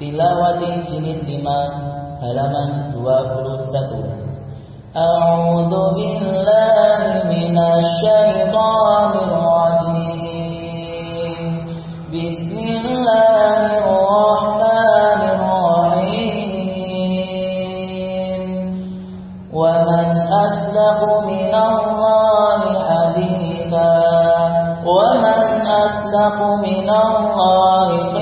Tilawatin jilid 5 halaman 21 A'udzu billahi minasy syaithanir rajim Bismillahirrahmanirrahim. Wa man asdaqu minallahi haditha Wa man asdaqu minallahi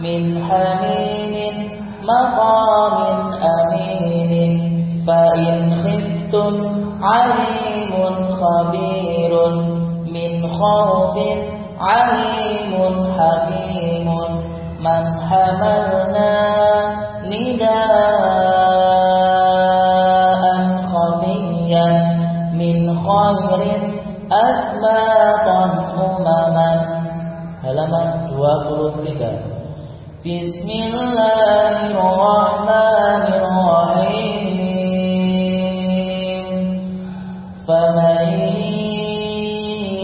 من حميم مقام أمين. فإن خفتم عليم خبير. من خوف عليم حكيم. من حملنا نداء خفيا. من خير asbatan umaman halaman 23 بسم الله الرحمن الرحيم. فمن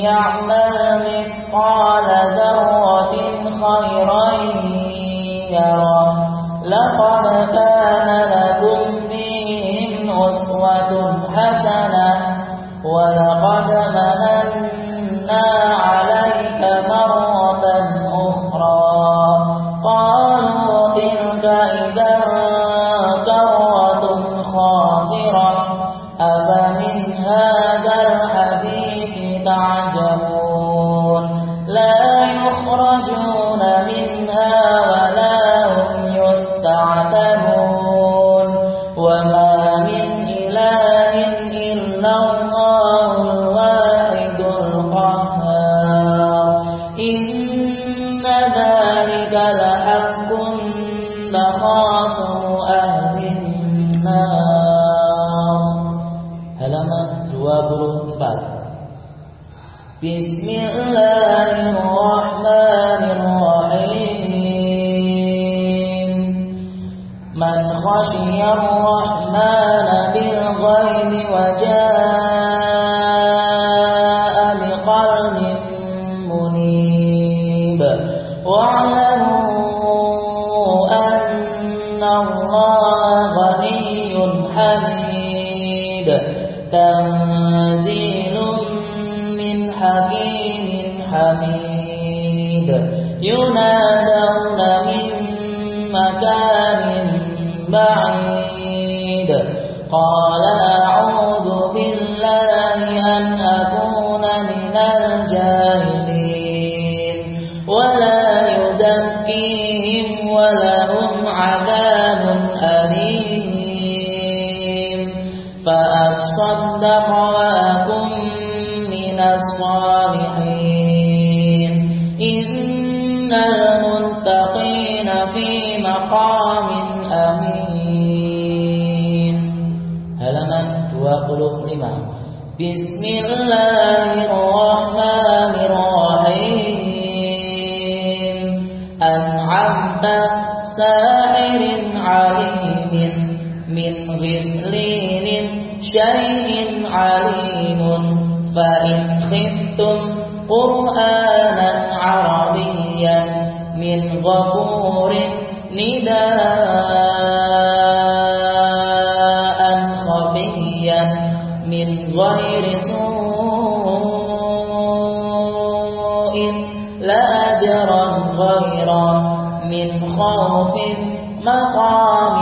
يعمل مثقال ذرة خيرا يرى لقد كان لكم فيهم أسوة حسنة. خاسرة أفمن هذا الحديث تعجبون؟ لا يخرجون منها ولا هم يستعتبون. وما من إله إلا الله لحق 24 Bismillahirrahmanirrahim Man khashiya ar-Rahman bil ghaibi wa jaa biqalbin munib wa'lamu الله غني حميد حكيم حميد. ينادون من مكان بعيد. قال أعوذ بالله أن أكون من الجاهلين. ولا يزكيهم ولهم عذاب الصالحين إن المتقين في مقام أمين. Halaman 25 بسم الله الرحمن الرحيم أنعمت ساحر عليم من غسلين شيء عليم فإن خفتم قرآنا عربيا من غفور نداء خفيا من غير سوء لأجرا غير من خوف مقام